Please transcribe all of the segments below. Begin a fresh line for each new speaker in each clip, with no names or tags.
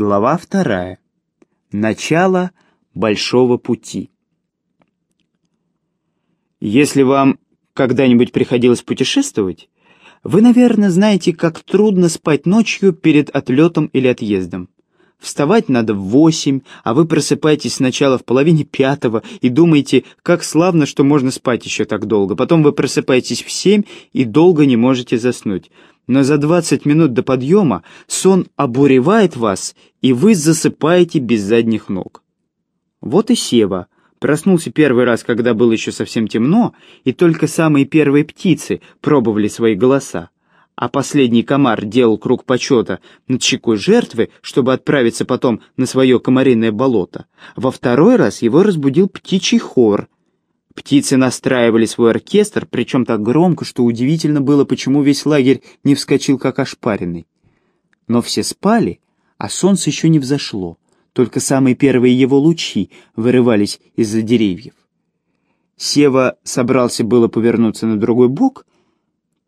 Глава вторая. Начало большого пути. Если вам когда-нибудь приходилось путешествовать, вы, наверное, знаете, как трудно спать ночью перед отлетом или отъездом. Вставать надо в восемь, а вы просыпаетесь сначала в половине пятого и думаете, как славно, что можно спать еще так долго. Потом вы просыпаетесь в семь и долго не можете заснуть но за 20 минут до подъема сон обуревает вас, и вы засыпаете без задних ног. Вот и Сева. Проснулся первый раз, когда было еще совсем темно, и только самые первые птицы пробовали свои голоса. А последний комар делал круг почета над щекой жертвы, чтобы отправиться потом на свое комариное болото. Во второй раз его разбудил птичий хор — Птицы настраивали свой оркестр, причем так громко, что удивительно было, почему весь лагерь не вскочил как ошпаренный. Но все спали, а солнце еще не взошло, только самые первые его лучи вырывались из-за деревьев. Сева собрался было повернуться на другой бок,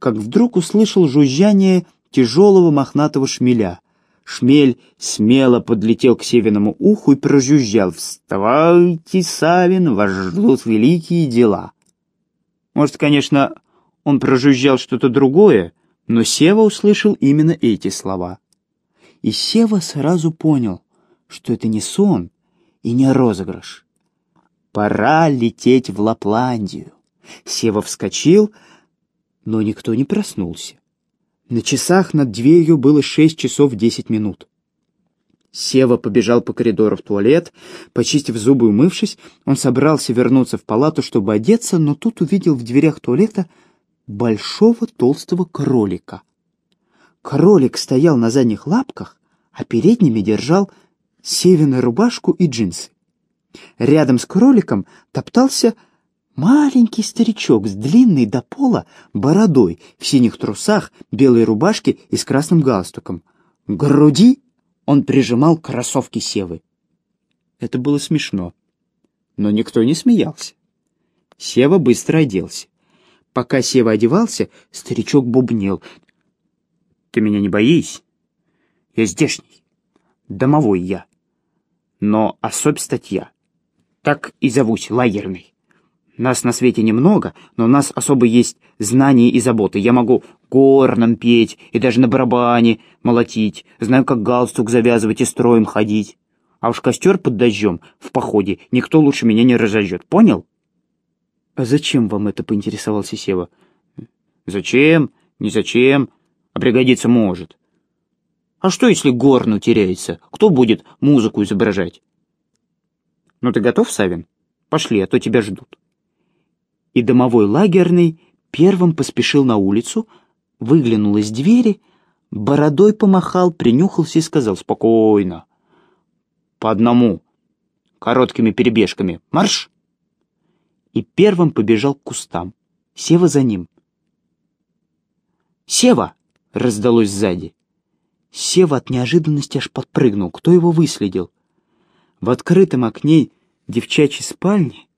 как вдруг услышал жужжание тяжелого мохнатого шмеля — Шмель смело подлетел к Севиному уху и прожужжал. «Вставайте, Савин, вас ждут великие дела». Может, конечно, он прожужжал что-то другое, но Сева услышал именно эти слова. И Сева сразу понял, что это не сон и не розыгрыш. Пора лететь в Лапландию. Сева вскочил, но никто не проснулся. На часах над дверью было шесть часов десять минут. Сева побежал по коридору в туалет. Почистив зубы и умывшись, он собрался вернуться в палату, чтобы одеться, но тут увидел в дверях туалета большого толстого кролика. Кролик стоял на задних лапках, а передними держал Севину рубашку и джинсы. Рядом с кроликом топтался Маленький старичок с длинной до пола бородой, в синих трусах, белой рубашке и с красным галстуком. Груди он прижимал кроссовки Севы. Это было смешно, но никто не смеялся. Сева быстро оделся. Пока Сева одевался, старичок бубнил. «Ты меня не боись? Я здешний, домовой я, но особь статья. Так и зовусь, лагерный». Нас на свете немного, но у нас особо есть знания и заботы. Я могу горном петь и даже на барабане молотить. Знаю, как галстук завязывать и строем ходить. А уж костер под дождем в походе никто лучше меня не разожжет. Понял? А зачем вам это, поинтересовался Сева? Зачем? Не зачем. А пригодиться может. А что, если горн утеряется? Кто будет музыку изображать? Ну ты готов, Савин? Пошли, а то тебя ждут и домовой лагерный первым поспешил на улицу, выглянул из двери, бородой помахал, принюхался и сказал «Спокойно, по одному, короткими перебежками, марш!» И первым побежал к кустам, Сева за ним. «Сева!» — раздалось сзади. Сева от неожиданности аж подпрыгнул. Кто его выследил? В открытом окне девчачьей спальни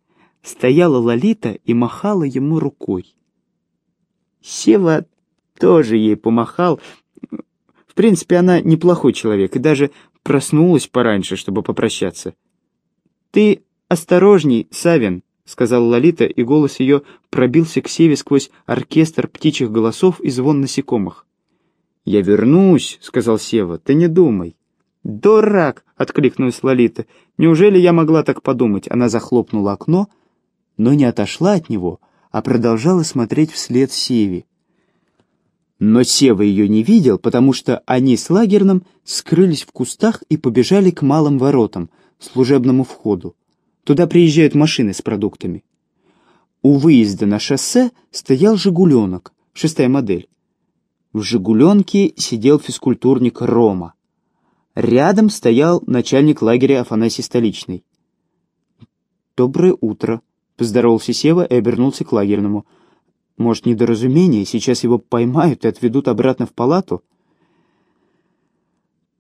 стояла Лолита и махала ему рукой. Сева тоже ей помахал. В принципе, она неплохой человек и даже проснулась пораньше, чтобы попрощаться. «Ты осторожней, Савин», — сказала Лолита, и голос ее пробился к Севе сквозь оркестр птичьих голосов и звон насекомых. «Я вернусь», — сказал Сева, — «ты не думай». «Дурак!» — откликнулась Лолита. «Неужели я могла так подумать?» Она захлопнула окно, — но не отошла от него, а продолжала смотреть вслед Севе. Но Сева ее не видел, потому что они с лагерным скрылись в кустах и побежали к малым воротам, служебному входу. Туда приезжают машины с продуктами. У выезда на шоссе стоял «Жигуленок», шестая модель. В «Жигуленке» сидел физкультурник Рома. Рядом стоял начальник лагеря Афанасий Столичный. «Доброе утро», Поздоровался Сева и обернулся к лагерному. «Может, недоразумение, сейчас его поймают и отведут обратно в палату?»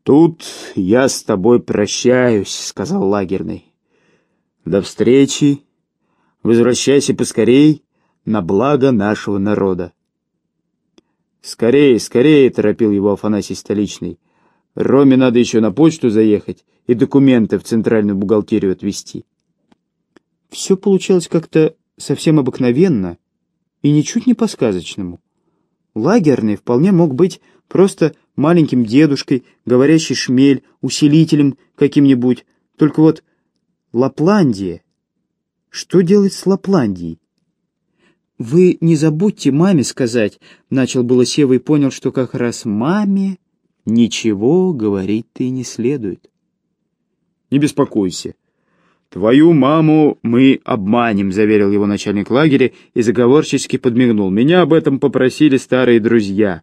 «Тут я с тобой прощаюсь», — сказал лагерный. «До встречи. Возвращайся поскорей на благо нашего народа». «Скорее, скорее!» — торопил его Афанасий Столичный. Роме надо еще на почту заехать и документы в центральную бухгалтерию отвезти.
Все получалось как-то совсем обыкновенно и ничуть не по-сказочному. Лагерный вполне мог быть просто маленьким дедушкой, говорящий шмель, усилителем каким-нибудь. Только вот Лапландия... Что делать с Лапландией? «Вы не забудьте маме сказать», — начал было Сева и понял, что как раз маме ничего говорить-то и не следует.
«Не беспокойся. Твою маму мы обманем», — заверил его начальник лагеря и заговорчески подмигнул. «Меня об этом попросили старые друзья.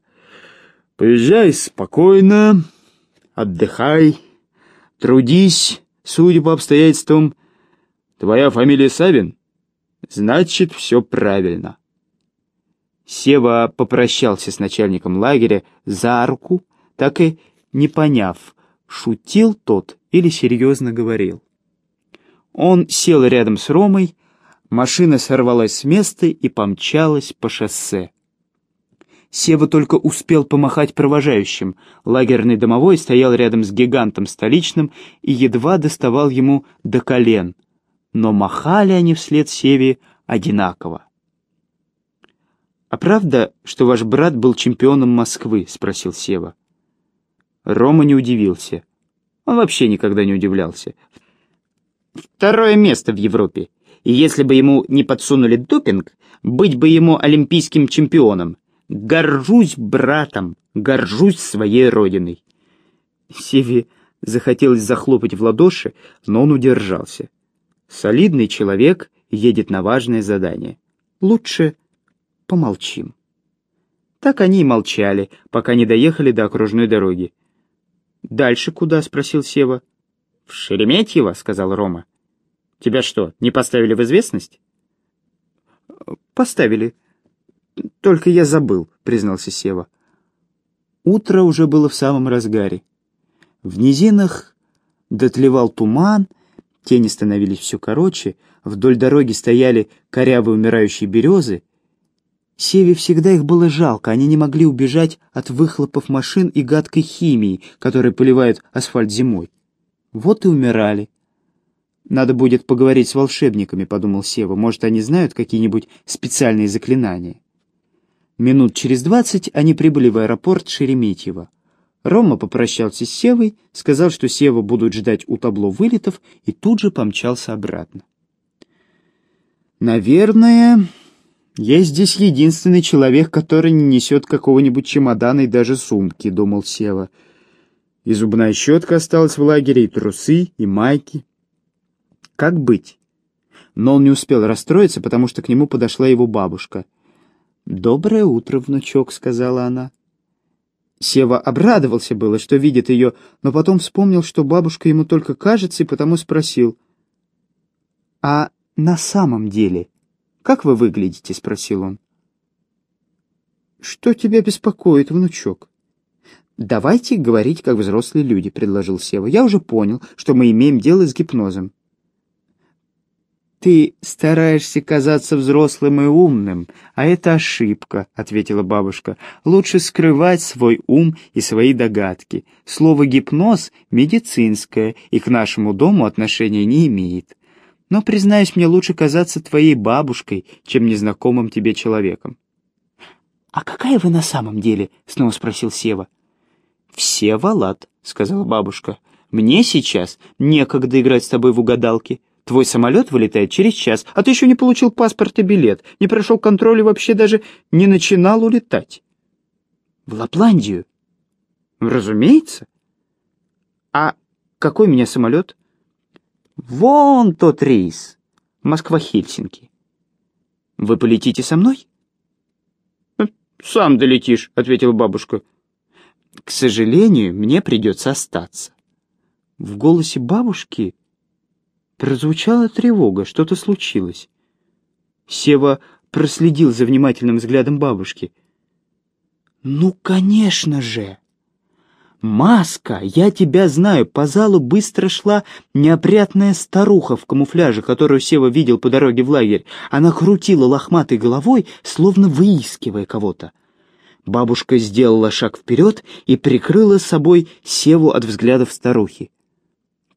Поезжай спокойно, отдыхай, трудись, судя по обстоятельствам. Твоя фамилия Савин? Значит, все правильно».
Сева попрощался с начальником лагеря за руку, так и не поняв, шутил тот или серьезно говорил. Он сел рядом с Ромой, машина сорвалась с места и помчалась по шоссе. Сева только успел помахать провожающим. Лагерный домовой стоял рядом с гигантом столичным и едва доставал ему до колен. Но махали они вслед Севе одинаково. «А правда, что ваш брат был чемпионом Москвы?» — спросил Сева. Рома не удивился. Он вообще никогда не удивлялся. Второе место в Европе. И если бы ему не подсунули допинг, быть бы ему олимпийским чемпионом. Горжусь братом, горжусь своей родиной. Севе захотелось захлопать в ладоши, но он удержался. Солидный человек едет на важное задание. Лучше помолчим. Так они и молчали, пока не доехали до окружной дороги. «Дальше куда?» — спросил Сева. «В Шереметьево», — сказал Рома. «Тебя что, не поставили в известность?» «Поставили. Только я забыл», — признался Сева. Утро уже было в самом разгаре. В низинах дотлевал туман, тени становились все короче, вдоль дороги стояли корявые умирающие березы. Севе всегда их было жалко, они не могли убежать от выхлопов машин и гадкой химии, которой поливают асфальт зимой. Вот и умирали. «Надо будет поговорить с волшебниками», — подумал Сева. «Может, они знают какие-нибудь специальные заклинания?» Минут через двадцать они прибыли в аэропорт Шереметьево. Рома попрощался с Севой, сказал, что Сева будут ждать у табло вылетов, и тут же помчался обратно. «Наверное, я здесь единственный человек, который не несет какого-нибудь чемодана и даже сумки», — думал Сева. И зубная щетка осталась в лагере, и трусы, и майки. Как быть? Но он не успел расстроиться, потому что к нему подошла его бабушка. «Доброе утро, внучок», — сказала она. Сева обрадовался было, что видит ее, но потом вспомнил, что бабушка ему только кажется, и потому спросил. «А на самом деле, как вы выглядите?» — спросил он. «Что тебя беспокоит, внучок?» «Давайте говорить, как взрослые люди», — предложил Сева. «Я уже понял, что мы имеем дело с гипнозом». «Ты стараешься казаться взрослым и умным, а это ошибка», — ответила бабушка. «Лучше скрывать свой ум и свои догадки. Слово «гипноз» медицинское и к нашему дому отношения не имеет. Но, признаюсь, мне лучше казаться твоей бабушкой, чем незнакомым тебе человеком». «А какая вы на самом деле?» — снова спросил Сева. «Все Валат», — сказала бабушка. «Мне сейчас некогда играть с тобой в угадалки. Твой самолет вылетает через час, а ты еще не получил паспорт и билет, не прошел контроль и вообще даже не начинал улетать». «В Лапландию?» «Разумеется». «А какой у меня самолет?» «Вон тот рейс. Москва-Хельсинки». «Вы полетите со мной?» «Сам долетишь», — ответила бабушка. К сожалению, мне придется остаться. В голосе бабушки прозвучала тревога, что-то случилось. Сева проследил за внимательным взглядом бабушки. «Ну, конечно же!» «Маска, я тебя знаю!» По залу быстро шла неопрятная старуха в камуфляже, которую Сева видел по дороге в лагерь. Она крутила лохматой головой, словно выискивая кого-то. Бабушка сделала шаг вперед и прикрыла собой Севу от взглядов старухи.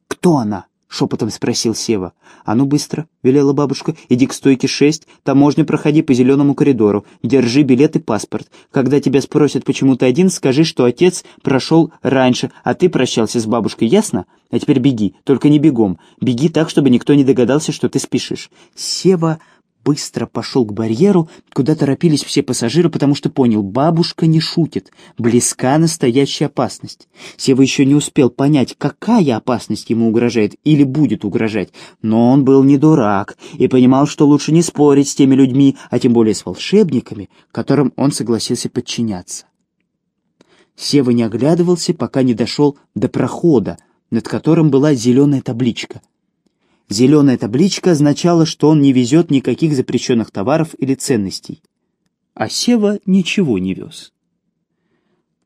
«Кто она?» — шепотом спросил Сева. «А ну быстро!» — велела бабушка. «Иди к стойке шесть, таможню проходи по зеленому коридору, держи билет и паспорт. Когда тебя спросят, почему ты один, скажи, что отец прошел раньше, а ты прощался с бабушкой, ясно? А теперь беги, только не бегом. Беги так, чтобы никто не догадался, что ты спешишь». Сева быстро пошел к барьеру, куда торопились все пассажиры, потому что понял, бабушка не шутит, близка настоящая опасность. Сева еще не успел понять, какая опасность ему угрожает или будет угрожать, но он был не дурак и понимал, что лучше не спорить с теми людьми, а тем более с волшебниками, которым он согласился подчиняться. Сева не оглядывался, пока не дошел до прохода, над которым была зеленая табличка — Зеленая табличка означала, что он не везет никаких запрещенных товаров или ценностей. А Сева ничего не вез.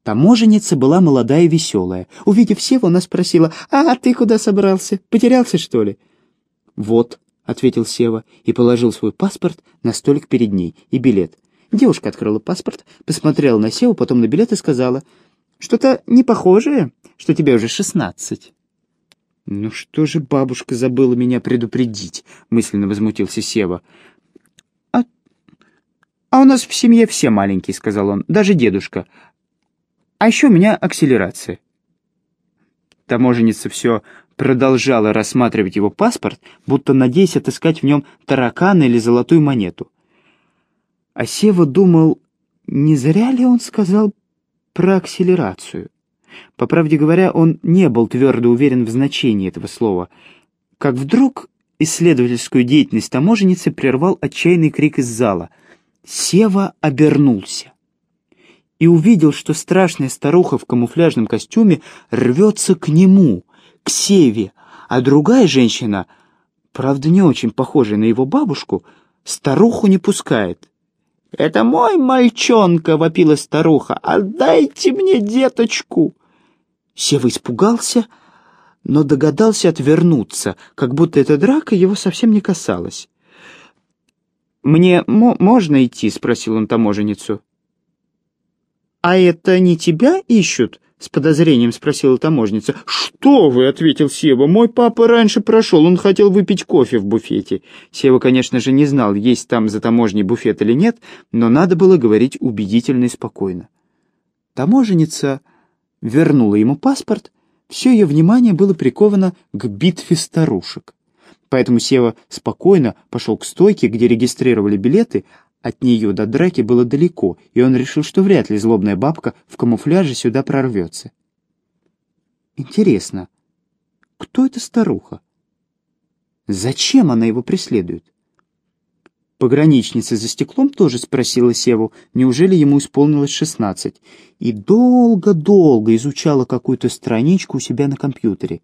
Таможенница была молодая и веселая. Увидев Севу, она спросила, «А ты куда собрался? Потерялся, что ли?» «Вот», — ответил Сева и положил свой паспорт на столик перед ней и билет. Девушка открыла паспорт, посмотрела на Севу, потом на билет и сказала, «Что-то не похожее, что тебе уже шестнадцать». «Ну что же бабушка забыла меня предупредить?» — мысленно возмутился Сева. «А, а у нас в семье все маленькие», — сказал он, — «даже дедушка. А еще у меня акселерация». Таможенница все продолжала рассматривать его паспорт, будто надеясь отыскать в нем таракана или золотую монету. А Сева думал, не зря ли он сказал про акселерацию. По правде говоря, он не был твердо уверен в значении этого слова. Как вдруг исследовательскую деятельность таможенницы прервал отчаянный крик из зала. Сева обернулся и увидел, что страшная старуха в камуфляжном костюме рвется к нему, к Севе, а другая женщина, правда не очень похожая на его бабушку, старуху не пускает. «Это мой мальчонка!» — вопила старуха. «Отдайте мне деточку!» Сева испугался, но догадался отвернуться, как будто эта драка его совсем не касалась. «Мне можно идти?» — спросил он таможенницу. «А это не тебя ищут?» — с подозрением спросила таможница. «Что вы?» — ответил Сева. «Мой папа раньше прошел, он хотел выпить кофе в буфете». Сева, конечно же, не знал, есть там за таможней буфет или нет, но надо было говорить убедительно и спокойно. Таможенница вернула ему паспорт, все ее внимание было приковано к битве старушек. Поэтому Сева спокойно пошел к стойке, где регистрировали билеты, от нее до драки было далеко, и он решил, что вряд ли злобная бабка в камуфляже сюда прорвется. Интересно, кто эта старуха? Зачем она его преследует? Пограничница за стеклом тоже спросила Севу, неужели ему исполнилось шестнадцать, и долго-долго изучала какую-то страничку у себя на компьютере.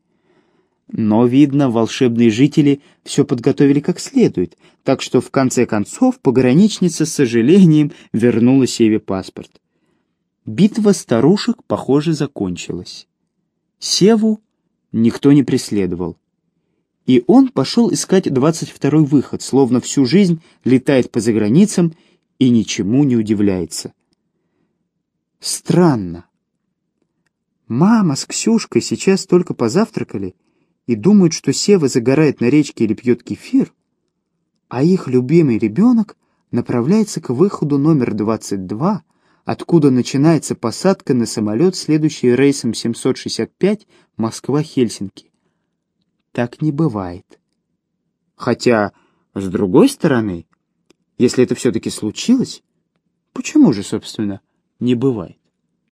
Но, видно, волшебные жители все подготовили как следует, так что в конце концов пограничница с сожалением вернула Севе паспорт. Битва старушек, похоже, закончилась. Севу никто не преследовал. И он пошел искать двадцать второй выход, словно всю жизнь летает по заграницам и ничему не удивляется. Странно. Мама с Ксюшкой сейчас только позавтракали и думают, что Сева загорает на речке или пьет кефир, а их любимый ребенок направляется к выходу номер 22, откуда начинается посадка на самолет, следующий рейсом 765 Москва-Хельсинки так не бывает. Хотя, с другой стороны, если это все-таки случилось, почему же, собственно, не бывает?